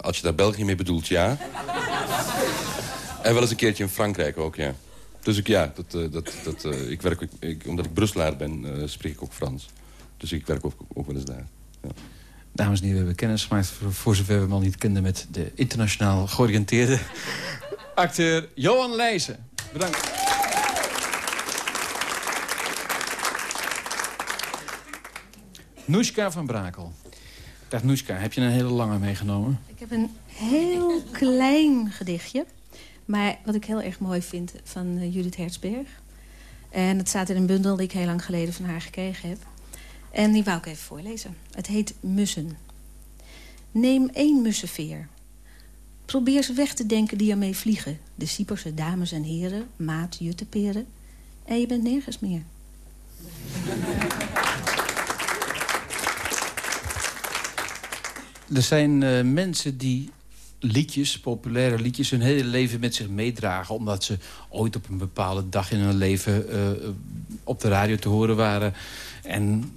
Als je daar België mee bedoelt, ja. en wel eens een keertje in Frankrijk ook, ja. Dus ik, ja, dat, dat, dat, ik werk, ik, omdat ik Brusselaar ben, spreek ik ook Frans. Dus ik werk ook, ook wel eens daar. Ja. Dames en heren, we hebben kennis gemaakt, voor, voor zover we hem al niet kenden... met de internationaal georiënteerde [LAUGHS] acteur Johan Leijzen. Bedankt. Noeska van Brakel. Dag Noeska, heb je een hele lange meegenomen? Ik heb een heel klein gedichtje. Maar wat ik heel erg mooi vind van uh, Judith Hertzberg. En het staat in een bundel die ik heel lang geleden van haar gekregen heb. En die wou ik even voorlezen. Het heet Mussen. Neem één mussenveer. Probeer ze weg te denken die ermee vliegen. De Cyperse dames en heren, maat, jutteperen. En je bent nergens meer. Er zijn uh, mensen die liedjes, populaire liedjes... hun hele leven met zich meedragen... omdat ze ooit op een bepaalde dag in hun leven uh, op de radio te horen waren. En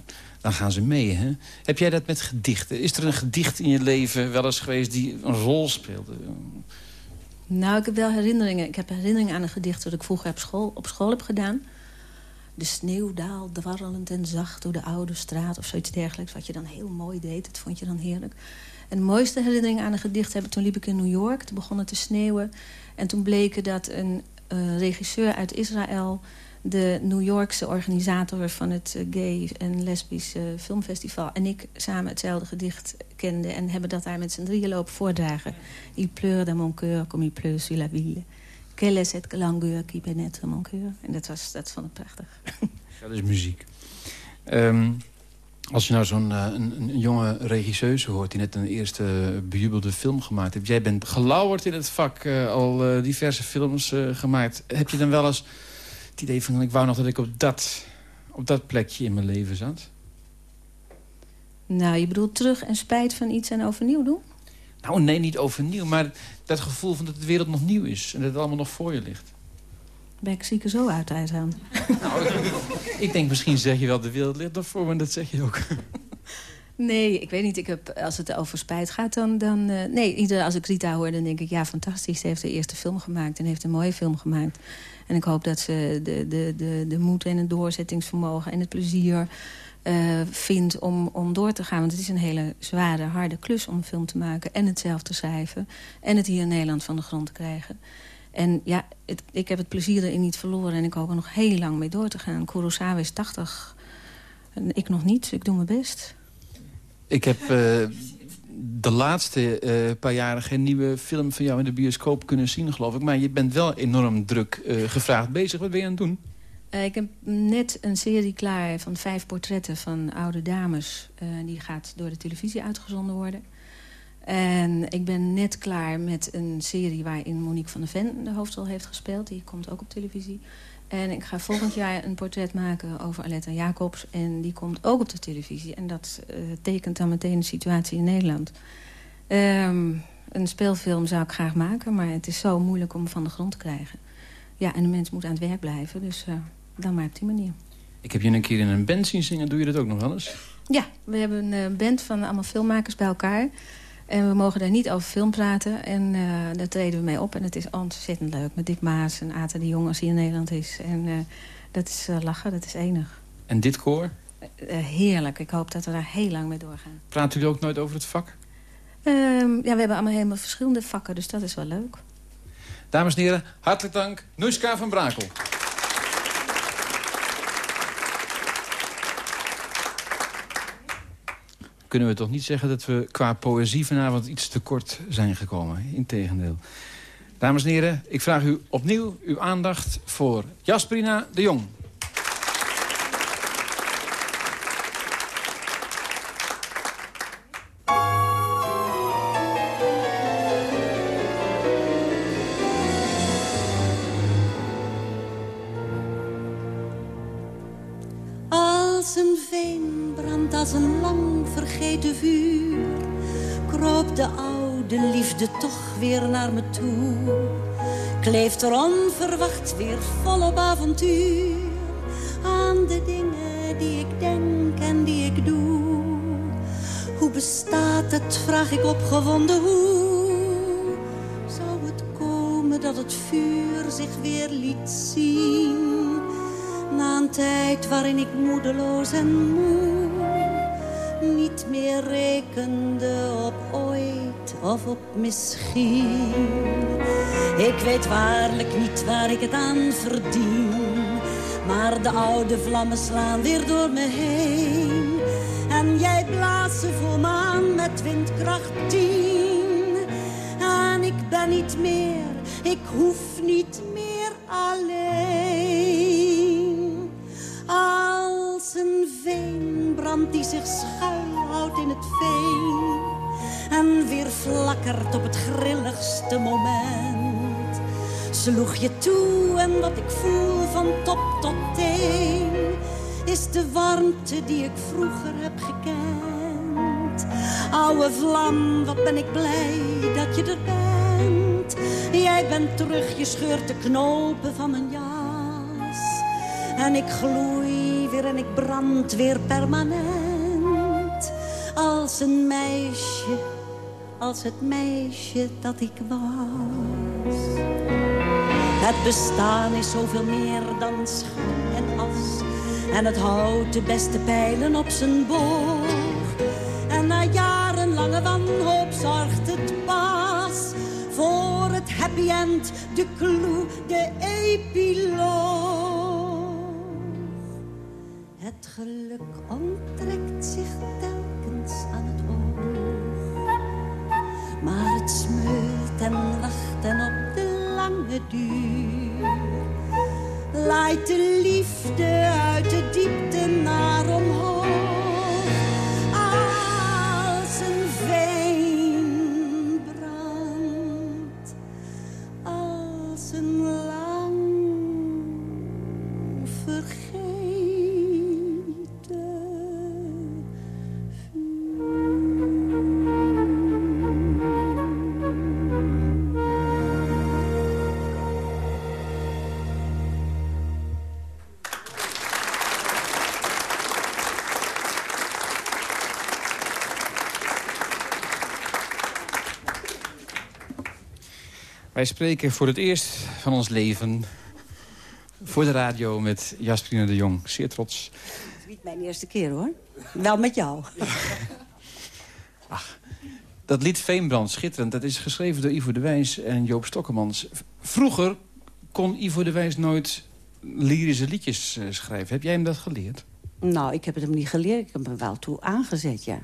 dan gaan ze mee. Hè? Heb jij dat met gedichten? Is er een gedicht in je leven wel eens geweest die een rol speelde? Nou, ik heb wel herinneringen. Ik heb herinneringen aan een gedicht dat ik vroeger op school, op school heb gedaan. De sneeuw daalt dwarrelend en zacht door de oude straat of zoiets dergelijks. Wat je dan heel mooi deed, dat vond je dan heerlijk. En de mooiste herinnering aan een gedicht hebben... toen liep ik in New York, toen begon het te sneeuwen. En toen bleken dat een uh, regisseur uit Israël de New Yorkse organisator van het eh, gay en lesbische filmfestival... en ik samen hetzelfde gedicht kenden... en hebben dat daar met z'n drieën lopen voordragen. Il pleure dans mon cœur comme il pleut sur la ville. Quelle est cette langueur qui pénètre mon cœur? En dat, was, dat vond ik prachtig. [LAUGHS] Dat is muziek. Um, Als je nou zo'n uh, een, jonge regisseuse hoort... die net een eerste bejubelde film gemaakt heeft. Jij bent gelauwerd in het vak, uh, al diverse films gemaakt. Heb je dan wel eens het idee van... ik wou nog dat ik op dat, op dat plekje in mijn leven zat? Nou, je bedoelt terug en spijt van iets en overnieuw doen? Nou, nee, niet overnieuw. Maar dat gevoel van dat de wereld nog nieuw is. En dat het allemaal nog voor je ligt. Ben ik ziek er zo uit, aan? [LAUGHS] Nou, ik, denk misschien zeg je wel de wereld ligt nog voor, maar dat zeg je ook. [LAUGHS] Nee, ik weet niet. Ik heb, als het over spijt gaat, dan... dan uh, nee, als ik Rita hoor, dan denk ik... ja, fantastisch, ze heeft de eerste film gemaakt... en heeft een mooie film gemaakt. En ik hoop dat ze de, de, de, de moed en het doorzettingsvermogen... en het plezier uh, vindt om, om door te gaan. Want het is een hele zware, harde klus om een film te maken... en het zelf te schrijven. En het hier in Nederland van de grond te krijgen. En ja, ik heb het plezier erin niet verloren... en ik hoop er nog heel lang mee door te gaan. Kurosawa is 80. En ik nog niet, ik doe mijn best. Ik heb uh, de laatste uh, paar jaren geen nieuwe film van jou in de bioscoop kunnen zien, geloof ik. Maar je bent wel enorm druk uh, gevraagd bezig. Wat ben je aan het doen? ik heb net een serie klaar van vijf portretten van oude dames. die gaat door de televisie uitgezonden worden. En ik ben net klaar met een serie waarin Monique van der Ven de hoofdrol heeft gespeeld. Die komt ook op televisie. En ik ga volgend jaar een portret maken over Aletta Jacobs. En die komt ook op de televisie. En dat uh, tekent dan meteen de situatie in Nederland. Um, een speelfilm zou ik graag maken, maar het is zo moeilijk om van de grond te krijgen. Ja, en de mens moet aan het werk blijven, dus uh, dan maar op die manier. Ik heb je een keer in een band zien zingen. Doe je dat ook nog wel eens? Ja, we hebben een uh, band van allemaal filmmakers bij elkaar. En we mogen daar niet over film praten. En uh, daar treden we mee op. En het is ontzettend leuk. Met Dick Maas en Ata de Jong als hij in Nederland is. En uh, dat is uh, lachen, dat is enig. En dit koor? heerlijk. Ik hoop dat we daar heel lang mee doorgaan. Praten jullie ook nooit over het vak? Um, ja, we hebben allemaal helemaal verschillende vakken. Dus dat is wel leuk. Dames en heren, hartelijk dank. Nuska van Brakel. Kunnen we toch niet zeggen dat we qua poëzie vanavond iets te kort zijn gekomen. Integendeel. Dames en heren, ik vraag u opnieuw uw aandacht voor Jasperina de Jong. Vergeten vuur, kroop de oude liefde toch weer naar me toe. Kleeft er onverwacht weer volop avontuur aan de dingen die ik denk en die ik doe. Hoe bestaat het, vraag ik opgewonden, hoe zou het komen dat het vuur zich weer liet zien? Na een tijd waarin ik moedeloos en moe meer rekende op ooit of op misschien. Ik weet waarlijk niet waar ik het aan verdien. Maar de oude vlammen slaan weer door me heen. En jij blaast ze voor me aan met windkracht tien. En ik ben niet meer, ik hoef niet meer alleen. Als een die zich schuilhoudt in het veen. En weer flakkert op het grilligste moment. Sloeg je toe en wat ik voel van top tot teen. Is de warmte die ik vroeger heb gekend. Oude vlam, wat ben ik blij dat je er bent. Jij bent terug, je scheurt de knopen van mijn jas. En ik gloei en ik brand weer permanent. Als een meisje, als het meisje dat ik was. Het bestaan is zoveel meer dan schijn en as. En het houdt de beste pijlen op zijn boog. En na jarenlange wanhoop zorgt het pas voor het happy end, de clue, de epiloog. Geluk onttrekt zich telkens aan het oog. Maar het smeult en wacht en op de lange duur. Laait de liefde uit spreken voor het eerst van ons leven voor de radio met Jasperine de Jong. Zeer trots. Het is niet mijn eerste keer, hoor. Wel met jou. [LAUGHS] Dat lied Veenbrand, schitterend, dat is geschreven door Ivo de Wijs en Joop Stokkemans. Vroeger kon Ivo de Wijs nooit lyrische liedjes eh, schrijven. Heb jij hem dat geleerd? Nou, ik heb het hem niet geleerd. Ik heb hem wel toe aangezet, ja.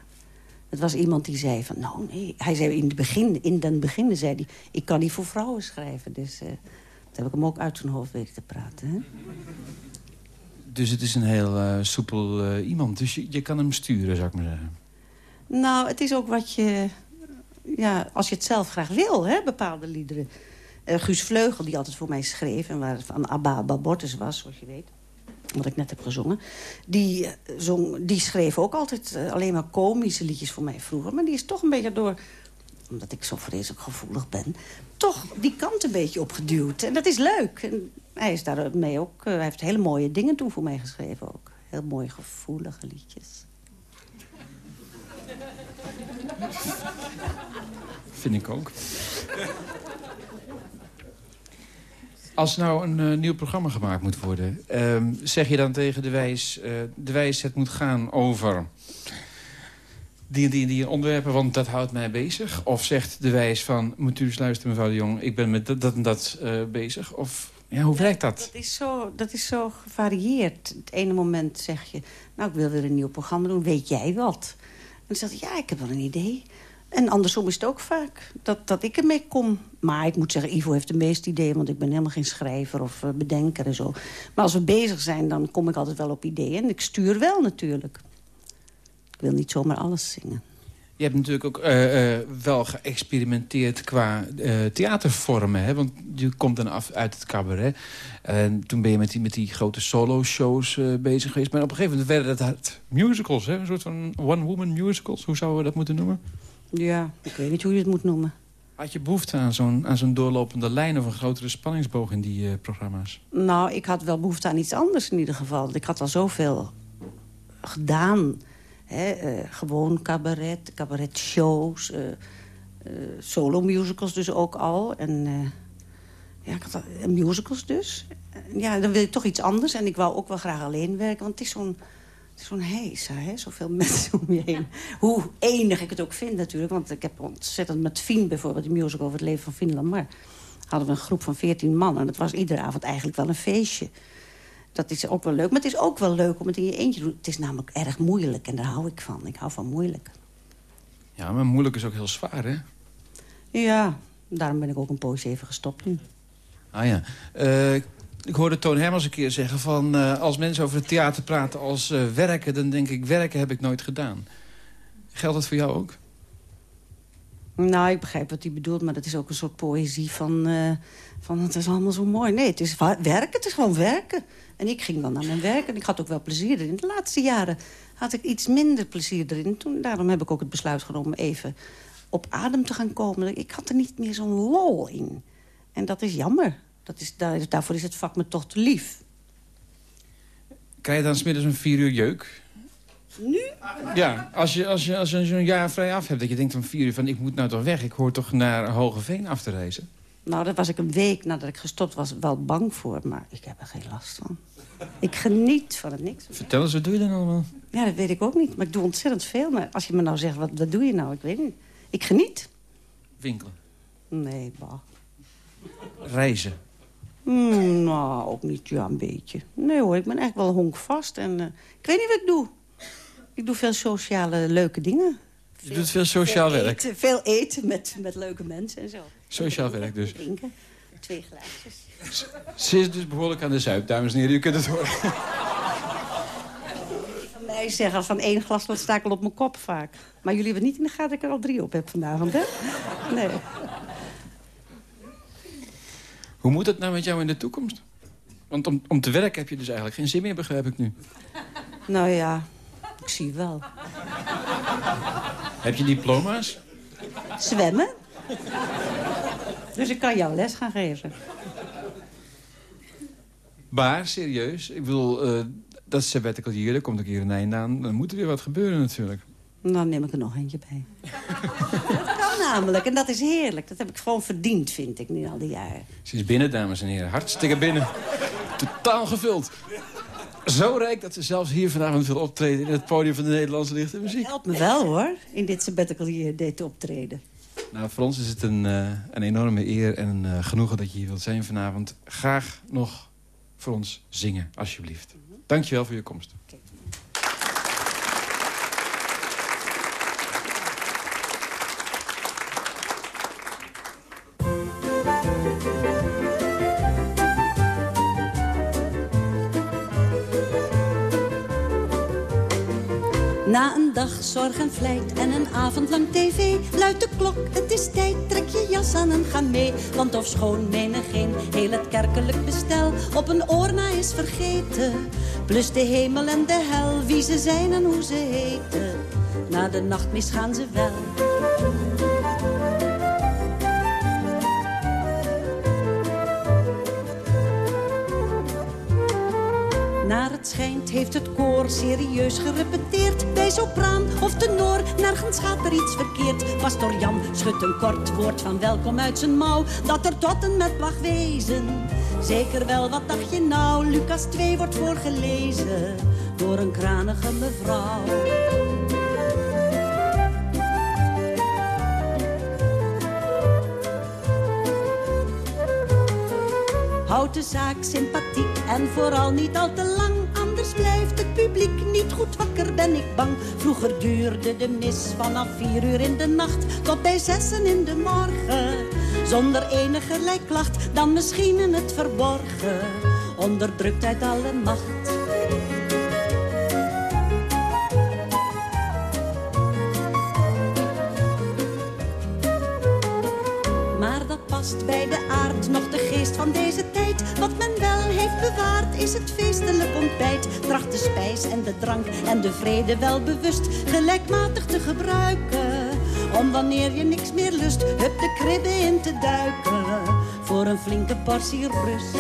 Het was iemand die zei van, nou nee. Hij zei in, het begin, in den begin zei hij, ik kan niet voor vrouwen schrijven. Dus eh dat heb ik hem ook uit zijn hoofd weten te praten. Hè? Dus het is een heel eh, soepel eh, iemand. Dus je, je kan hem sturen, zou ik maar zeggen. Nou, het is ook wat je... Ja, als je het zelf graag wil, hè, bepaalde liederen. Guus Vleugel, die altijd voor mij schreef... en waar van Abba Bortes was, zoals je weet... wat ik net heb gezongen... die, eh, zong, die schreef ook altijd eh, alleen maar komische liedjes voor mij vroeger. Maar die is toch een beetje door... omdat ik zo vreselijk gevoelig ben... toch die kant een beetje opgeduwd. En dat is leuk. En hij is daarmee ook... eh, hij heeft hele mooie dingen toen voor mij geschreven ook. Heel mooie gevoelige liedjes. Vind ik ook. [LAUGHS] Als nou een eh, nieuw programma gemaakt moet worden... ehm, zeg je dan tegen de wijs... eh, de wijs, het moet gaan over... Die die die onderwerpen, want dat houdt mij bezig. Of zegt de wijs van... moet u eens luisteren, mevrouw de Jong... ik ben met dat, dat en dat eh, bezig. Of ja, hoe werkt dat? Dat is, zo, dat is zo gevarieerd. Het ene moment zeg je, nou, ik wil weer een nieuw programma doen. Weet jij wat? En dan zeg je, ja, ik heb wel een idee. En andersom is het ook vaak dat, dat ik ermee kom. Maar ik moet zeggen, Ivo heeft de meeste ideeën... want ik ben helemaal geen schrijver of eh, bedenker en zo. Maar als we bezig zijn, dan kom ik altijd wel op ideeën. En ik stuur wel natuurlijk. Ik wil niet zomaar alles zingen. Je hebt natuurlijk ook eh, eh, wel geëxperimenteerd qua theatervormen. Hè? Want je komt dan af uit het cabaret. En toen ben je met die, met die grote solo-shows bezig geweest. Maar op een gegeven moment werden het musicals. Hè? Een soort van one-woman musicals. Hoe zouden we dat moeten noemen? Ja, ik weet niet hoe je het moet noemen. Had je behoefte aan zo'n aan zo'n doorlopende lijn... of een grotere spanningsboog in die eh, programma's? Nou, ik had wel behoefte aan iets anders in ieder geval. Want Ik had al zoveel gedaan. Hè? eh, gewoon cabaret, cabaretshows, eh eh, solo-musicals dus ook al. En eh, ja, ik had al, musicals dus. Ja, dan wil ik toch iets anders. En ik wou ook wel graag alleen werken, want het is zo'n... het is Zo'n heisa, hè? zoveel [LAUGHS] mensen om je heen. Hoe enig ik het ook vind natuurlijk. Want ik heb ontzettend met Fien bijvoorbeeld... die musical over het leven van Fien Lamar... hadden we een groep van 14 man. En dat was iedere avond eigenlijk wel een feestje. Dat is ook wel leuk. Maar het is ook wel leuk om het in je eentje te doen. Het is namelijk erg moeilijk en daar hou ik van. Ik hou van moeilijk. Ja, maar moeilijk is ook heel zwaar, hè? Ja, daarom ben ik ook een poosje even gestopt nu. Ah ja. Eh, ik hoorde Toon Hermans een keer zeggen van... eh, als mensen over het theater praten als eh, werken... dan denk ik, werken heb ik nooit gedaan. Geldt dat voor jou ook? Nou, ik begrijp wat hij bedoelt, maar dat is ook een soort poëzie van... eh, van het is allemaal zo mooi. Nee, het is werken, het is gewoon werken. En ik ging dan naar mijn werk en ik had ook wel plezier erin. De laatste jaren had ik iets minder plezier erin. Toen, daarom heb ik ook het besluit genomen even op adem te gaan komen. Ik had er niet meer zo'n lol in. En dat is jammer. Dat is, daar, daarvoor is het vak me toch te lief. Krijg je dan smiddags een vier uur jeuk? Nu? Ja, als je, als je, als je zo'n jaar vrij af hebt... dat je denkt van vier uur van ik moet nou toch weg... ik hoor toch naar Hogeveen af te reizen. Nou, daar was ik een week nadat ik gestopt was wel bang voor. Maar ik heb er geen last van. Ik geniet van het niks. Vertel eens, wat doe je dan allemaal? Ja, dat weet ik ook niet. Maar ik doe ontzettend veel. Maar als je me nou zegt, wat, wat doe je nou? Ik weet niet. Ik geniet. Winkelen. Nee, bah. Reizen. Hmm, nou, ook niet. Ja, een beetje. Nee hoor, ik ben echt wel honkvast. En eh, ik weet niet wat ik doe. Ik doe veel sociale leuke dingen. Je doet veel sociaal veel werk. Eten, veel eten met, met leuke mensen en zo. Sociaal werk dus. Drinken. Twee glaasjes. Ze is dus behoorlijk aan de zuip, dames en heren. U kunt het horen. Van mij zeggen van één glas wat sta ik al op mijn kop vaak. Maar jullie hebben niet in de gaten dat ik er al drie op heb vanavond, hè? Nee. Hoe moet het nou met jou in de toekomst? Want om, om te werken heb je dus eigenlijk geen zin meer, begrijp ik nu. Nou ja, ik zie wel. Heb je diploma's? Zwemmen. Dus ik kan jou les gaan geven. Maar, serieus, ik bedoel, eh dat sabbatical hier, daar komt ook hier een einde aan. Dan moet er weer wat gebeuren natuurlijk. Dan neem ik er nog eentje bij. dat kan Namelijk, en dat is heerlijk. Dat heb ik gewoon verdiend, vind ik, nu al die jaren. Ze is binnen, dames en heren. Hartstikke binnen. Totaal gevuld. Zo rijk dat ze zelfs hier vanavond wil optreden... in het podium van de Nederlandse Lichte Muziek. Helpt me wel, hoor, in dit sabbatical hier deed te optreden. Nou, voor ons is het een, uh, een enorme eer en een uh, genoegen dat je hier wilt zijn vanavond. Graag nog voor ons zingen, alsjeblieft. Dankjewel voor je komst. Okay. Na een dag zorg en vlijt en een avond lang tv Luidt de klok, het is tijd, trek je jas aan en ga mee. Want of schoon menigeen heel het kerkelijk bestel Op een oorna is vergeten. Plus de hemel en de hel, wie ze zijn en hoe ze heten. Na de nachtmis gaan ze wel Naar het schijnt heeft het koor serieus gerepeteerd. Bij sopraan of tenor, nergens gaat er iets verkeerd. Pastor Jan schudt een kort woord van welkom uit zijn mouw. Dat er tot en met mag wezen. Zeker wel, wat dacht je nou? Lucas 2 wordt voorgelezen door een kranige mevrouw. Houd de zaak sympathiek en vooral niet al te lang. Anders blijft het publiek niet goed wakker, ben ik bang. Vroeger duurde de mis vanaf vier uur in de nacht tot bij zessen in de morgen. Zonder enige klacht, dan misschien in het verborgen. Onderdrukt uit alle macht. Bij de aard, nog de geest van deze tijd. Wat men wel heeft bewaard, is het feestelijk ontbijt. Tracht de spijs en de drank en de vrede wel bewust gelijkmatig te gebruiken. Om wanneer je niks meer lust, hup de kribbe in te duiken. Voor een flinke portie rust.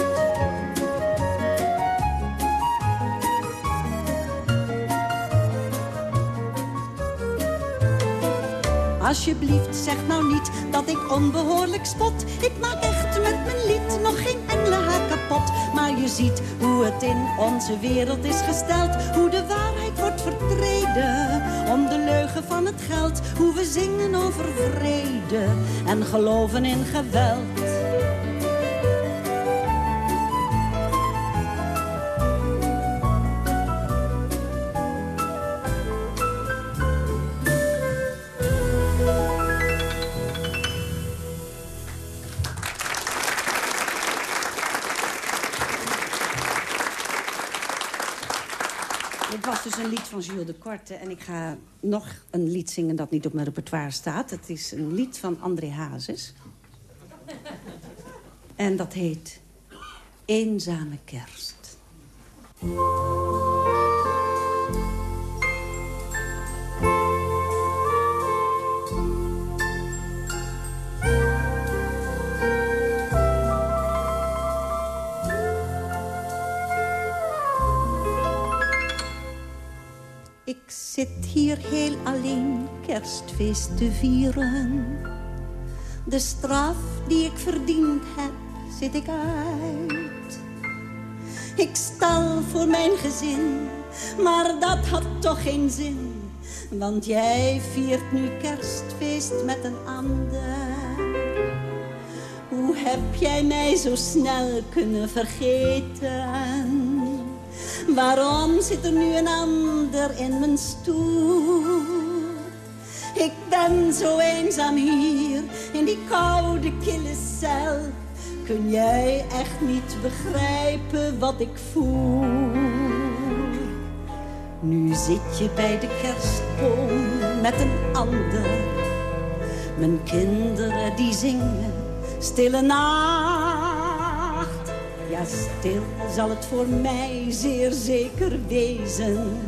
Alsjeblieft, zeg nou niet dat ik onbehoorlijk spot. Ik maak echt met mijn lied nog geen enkele haak kapot. Maar je ziet hoe het in onze wereld is gesteld. Hoe de waarheid wordt vertreden. Om de leugen van het geld. Hoe we zingen over vrede. En geloven in geweld. Jules de Korte. En ik ga nog een lied zingen dat niet op mijn repertoire staat. Het is een lied van André Hazes. En dat heet Eenzame Kerst. Zit hier heel alleen kerstfeest te vieren. De straf die ik verdiend heb, zit ik uit. Ik stal voor mijn gezin, maar dat had toch geen zin. Want jij viert nu kerstfeest met een ander. Hoe heb jij mij zo snel kunnen vergeten? Waarom zit er nu een ander in mijn stoel? Ik ben zo eenzaam hier in die koude kille cel. Kun jij echt niet begrijpen wat ik voel? Nu zit je bij de kerstboom met een ander. Mijn kinderen die zingen stille nacht. Ja, stil zal het voor mij zeer zeker wezen.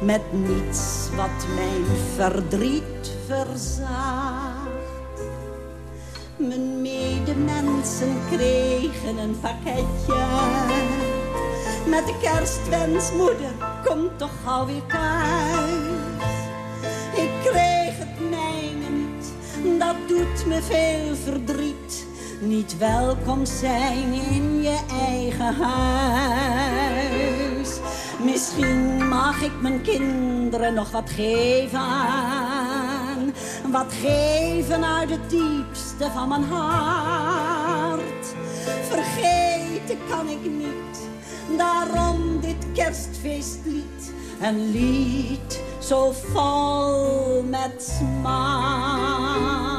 Met niets wat mijn verdriet verzaagt. Mijn medemensen kregen een pakketje. Met de kerstwens, moeder, kom toch gauw weer thuis. Ik kreeg het mijne niet, doet me veel verdriet. Niet welkom zijn in je eigen huis. Misschien mag ik mijn kinderen nog wat geven aan. Wat geven uit het diepste van mijn hart. Vergeten kan ik niet, daarom dit kerstfeestlied. Een lied zo vol met smart.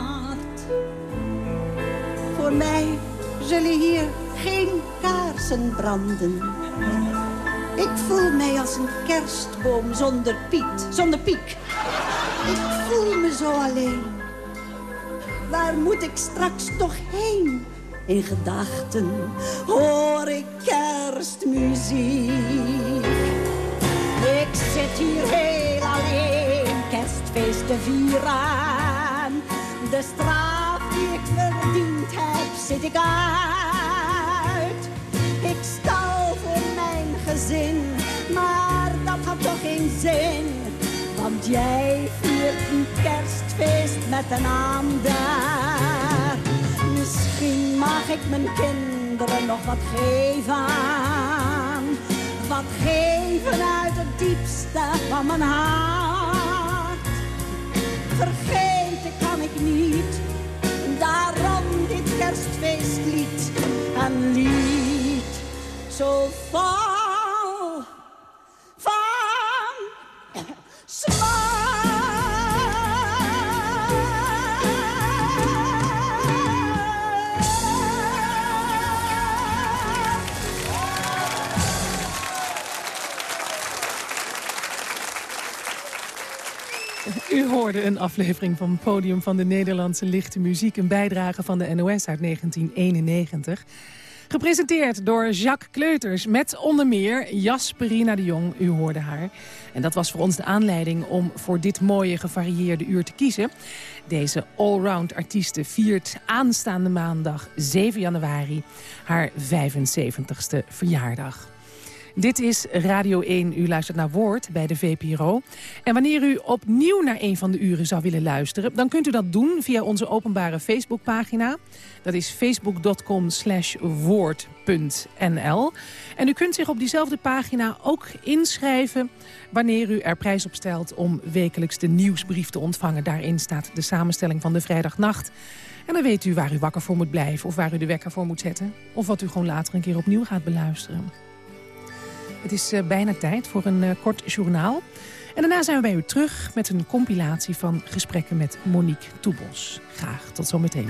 Voor mij zullen hier geen kaarsen branden. Ik voel mij als een kerstboom zonder Piet, zonder Piek. Ik voel me zo alleen. Waar moet ik straks toch heen? In gedachten hoor ik kerstmuziek. Ik zit hier heel alleen kerstfeest te vieren. De straf zit ik uit. Ik stal voor mijn gezin, maar dat had toch geen zin. Want jij viert een kerstfeest met een ander. Misschien mag ik mijn kinderen nog wat geven. Wat geven uit het diepste van mijn hart. Vergeten kan ik niet, dit kerstfeestlied. Een lied zo vol hoorde een aflevering van Podium van de Nederlandse Lichte Muziek... een bijdrage van de NOS uit 1991. Gepresenteerd door Jacques Kleuters met onder meer Jasperina de Jong. U hoorde haar. En dat was voor ons de aanleiding om voor dit mooie gevarieerde uur te kiezen. Deze allround artieste viert aanstaande maandag 7 januari haar 75ste verjaardag. Dit is Radio 1. U luistert naar Woord bij de VPRO. En wanneer u opnieuw naar een van de uren zou willen luisteren... dan kunt u dat doen via onze openbare Facebookpagina. Dat is facebook.com slash woord.nl. En u kunt zich op diezelfde pagina ook inschrijven... wanneer u er prijs op stelt om wekelijks de nieuwsbrief te ontvangen. Daarin staat de samenstelling van de vrijdagnacht... En dan weet u waar u wakker voor moet blijven of waar u de wekker voor moet zetten. Of wat u gewoon later een keer opnieuw gaat beluisteren. Het is uh, bijna tijd voor een uh, kort journaal. En daarna zijn we bij u terug met een compilatie van gesprekken met Monique Toebos. Graag tot zometeen.